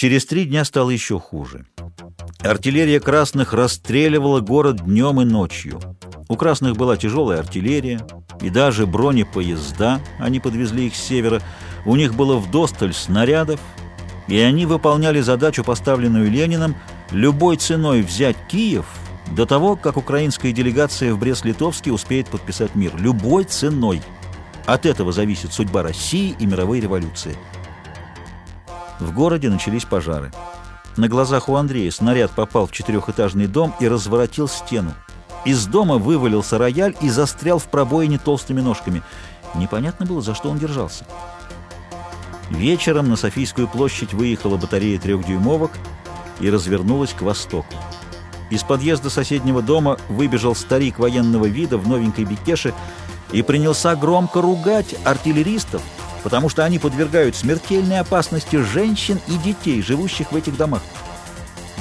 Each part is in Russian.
Через три дня стало еще хуже. Артиллерия красных расстреливала город днем и ночью. У красных была тяжелая артиллерия и даже бронепоезда, они подвезли их с севера. У них было вдосталь снарядов, и они выполняли задачу, поставленную Лениным, любой ценой взять Киев до того, как украинская делегация в Брест-Литовске успеет подписать мир. Любой ценой. От этого зависит судьба России и мировой революции. В городе начались пожары. На глазах у Андрея снаряд попал в четырехэтажный дом и разворотил стену. Из дома вывалился рояль и застрял в пробоине толстыми ножками. Непонятно было, за что он держался. Вечером на Софийскую площадь выехала батарея трехдюймовок и развернулась к востоку. Из подъезда соседнего дома выбежал старик военного вида в новенькой бикеше и принялся громко ругать артиллеристов, потому что они подвергают смертельной опасности женщин и детей, живущих в этих домах.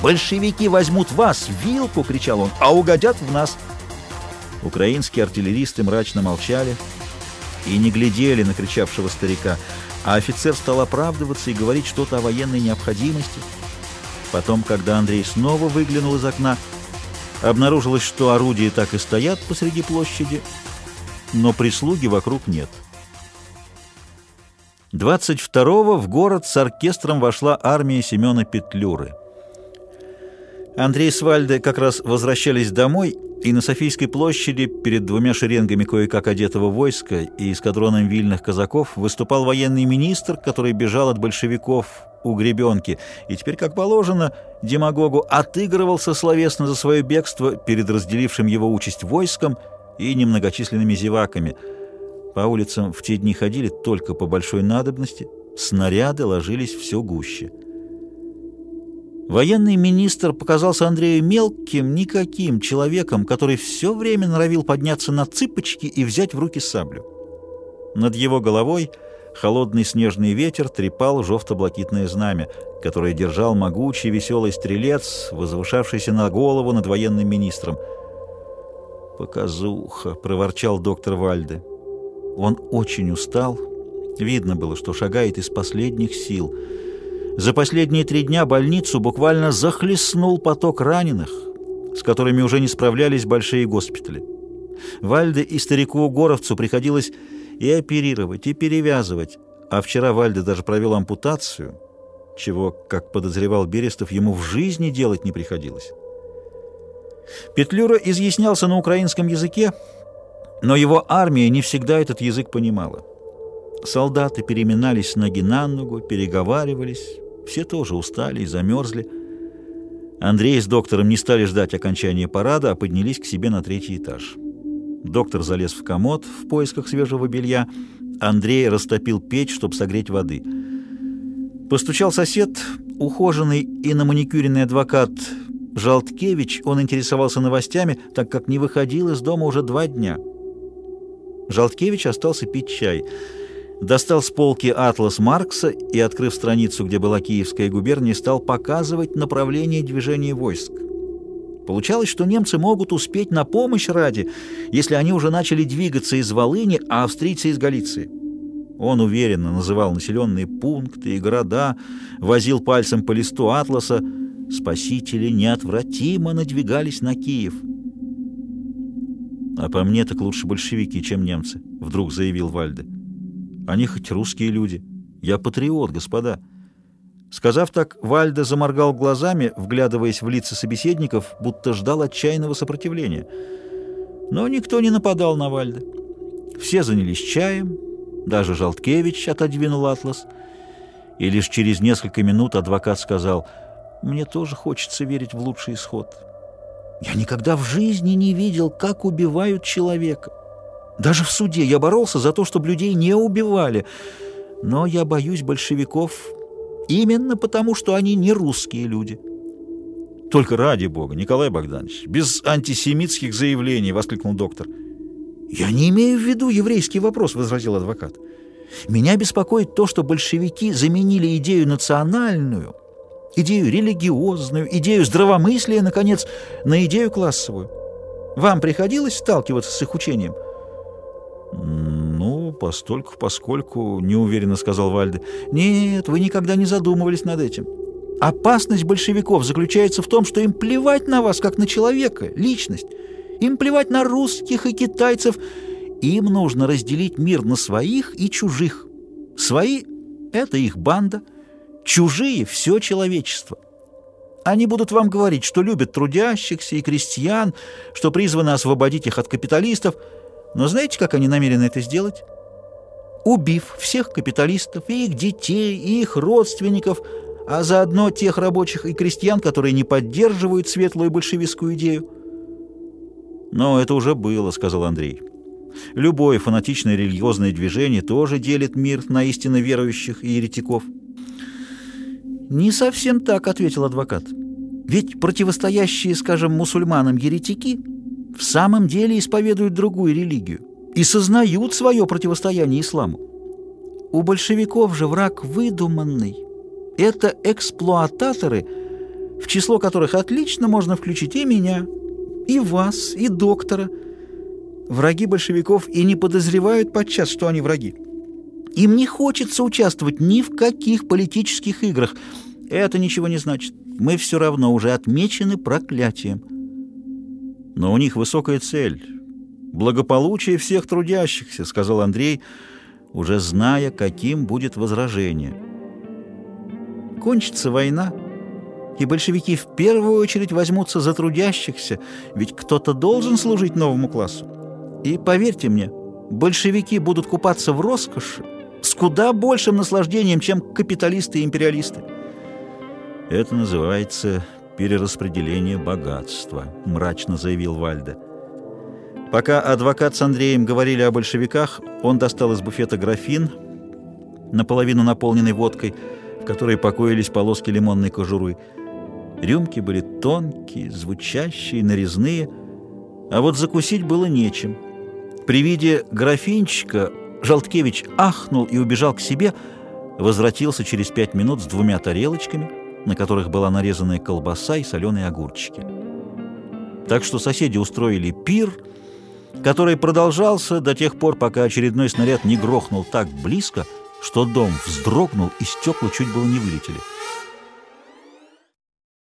«Большевики возьмут вас, вилку!» — кричал он, — «а угодят в нас!» Украинские артиллеристы мрачно молчали и не глядели на кричавшего старика, а офицер стал оправдываться и говорить что-то о военной необходимости. Потом, когда Андрей снова выглянул из окна, обнаружилось, что орудия так и стоят посреди площади, но прислуги вокруг нет. 22-го в город с оркестром вошла армия Семена Петлюры. Андрей с Вальдой как раз возвращались домой, и на Софийской площади перед двумя шеренгами кое-как одетого войска и эскадроном вильных казаков выступал военный министр, который бежал от большевиков у гребенки, и теперь, как положено, демагогу отыгрывался словесно за свое бегство перед разделившим его участь войском и немногочисленными зеваками – по улицам в те дни ходили только по большой надобности, снаряды ложились все гуще. Военный министр показался Андрею мелким, никаким человеком, который все время норовил подняться на цыпочки и взять в руки саблю. Над его головой холодный снежный ветер трепал жовто-блакитное знамя, которое держал могучий веселый стрелец, возвышавшийся на голову над военным министром. «Показуха!» — проворчал доктор Вальде. Он очень устал. Видно было, что шагает из последних сил. За последние три дня больницу буквально захлестнул поток раненых, с которыми уже не справлялись большие госпитали. Вальде и старику Горовцу приходилось и оперировать, и перевязывать, а вчера Вальде даже провел ампутацию, чего, как подозревал Берестов, ему в жизни делать не приходилось. Петлюра изъяснялся на украинском языке, но его армия не всегда этот язык понимала. Солдаты переминались ноги на ногу, переговаривались, все тоже устали и замерзли. Андрей с доктором не стали ждать окончания парада, а поднялись к себе на третий этаж. Доктор залез в комод в поисках свежего белья. Андрей растопил печь, чтобы согреть воды. Постучал сосед, ухоженный и на маникюренный адвокат Жалткевич. Он интересовался новостями, так как не выходил из дома уже два дня. Жалткевич остался пить чай. Достал с полки атлас Маркса и, открыв страницу, где была Киевская губерния, стал показывать направление движения войск. Получалось, что немцы могут успеть на помощь ради, если они уже начали двигаться из Волыни, а австрийцы из Галиции. Он уверенно называл населенные пункты и города, возил пальцем по листу атласа. Спасители неотвратимо надвигались на Киев. «А по мне так лучше большевики, чем немцы», — вдруг заявил Вальде. «Они хоть русские люди. Я патриот, господа». Сказав так, Вальде заморгал глазами, вглядываясь в лица собеседников, будто ждал отчаянного сопротивления. Но никто не нападал на Вальде. Все занялись чаем, даже Жалткевич отодвинул атлас. И лишь через несколько минут адвокат сказал, «Мне тоже хочется верить в лучший исход». Я никогда в жизни не видел, как убивают человека. Даже в суде я боролся за то, чтобы людей не убивали. Но я боюсь большевиков именно потому, что они не русские люди. «Только ради бога, Николай Богданович, без антисемитских заявлений!» — воскликнул доктор. «Я не имею в виду еврейский вопрос», — возразил адвокат. «Меня беспокоит то, что большевики заменили идею национальную идею религиозную, идею здравомыслия, наконец, на идею классовую. Вам приходилось сталкиваться с их учением? «Ну, постольку, поскольку», — неуверенно сказал Вальде. «Нет, вы никогда не задумывались над этим. Опасность большевиков заключается в том, что им плевать на вас, как на человека, личность. Им плевать на русских и китайцев. Им нужно разделить мир на своих и чужих. Свои — это их банда, чужие — все человечество. Они будут вам говорить, что любят трудящихся и крестьян, что призваны освободить их от капиталистов. Но знаете, как они намерены это сделать? Убив всех капиталистов, и их детей, и их родственников, а заодно тех рабочих и крестьян, которые не поддерживают светлую большевистскую идею. «Но это уже было», — сказал Андрей. «Любое фанатичное религиозное движение тоже делит мир на истинно верующих и еретиков». «Не совсем так», — ответил адвокат. «Ведь противостоящие, скажем, мусульманам еретики в самом деле исповедуют другую религию и сознают свое противостояние исламу. У большевиков же враг выдуманный. Это эксплуататоры, в число которых отлично можно включить и меня, и вас, и доктора. Враги большевиков и не подозревают подчас, что они враги. Им не хочется участвовать ни в каких политических играх. Это ничего не значит. Мы все равно уже отмечены проклятием. Но у них высокая цель — благополучие всех трудящихся, — сказал Андрей, уже зная, каким будет возражение. Кончится война, и большевики в первую очередь возьмутся за трудящихся, ведь кто-то должен служить новому классу. И поверьте мне, большевики будут купаться в роскоши, куда большим наслаждением, чем капиталисты и империалисты. Это называется перераспределение богатства, мрачно заявил Вальде. Пока адвокат с Андреем говорили о большевиках, он достал из буфета графин, наполовину наполненный водкой, в которой покоились полоски лимонной кожуры. Рюмки были тонкие, звучащие, нарезные, а вот закусить было нечем. При виде графинчика Жалткевич ахнул и убежал к себе, возвратился через пять минут с двумя тарелочками, на которых была нарезанная колбаса и соленые огурчики. Так что соседи устроили пир, который продолжался до тех пор, пока очередной снаряд не грохнул так близко, что дом вздрогнул и стекла чуть было не вылетели.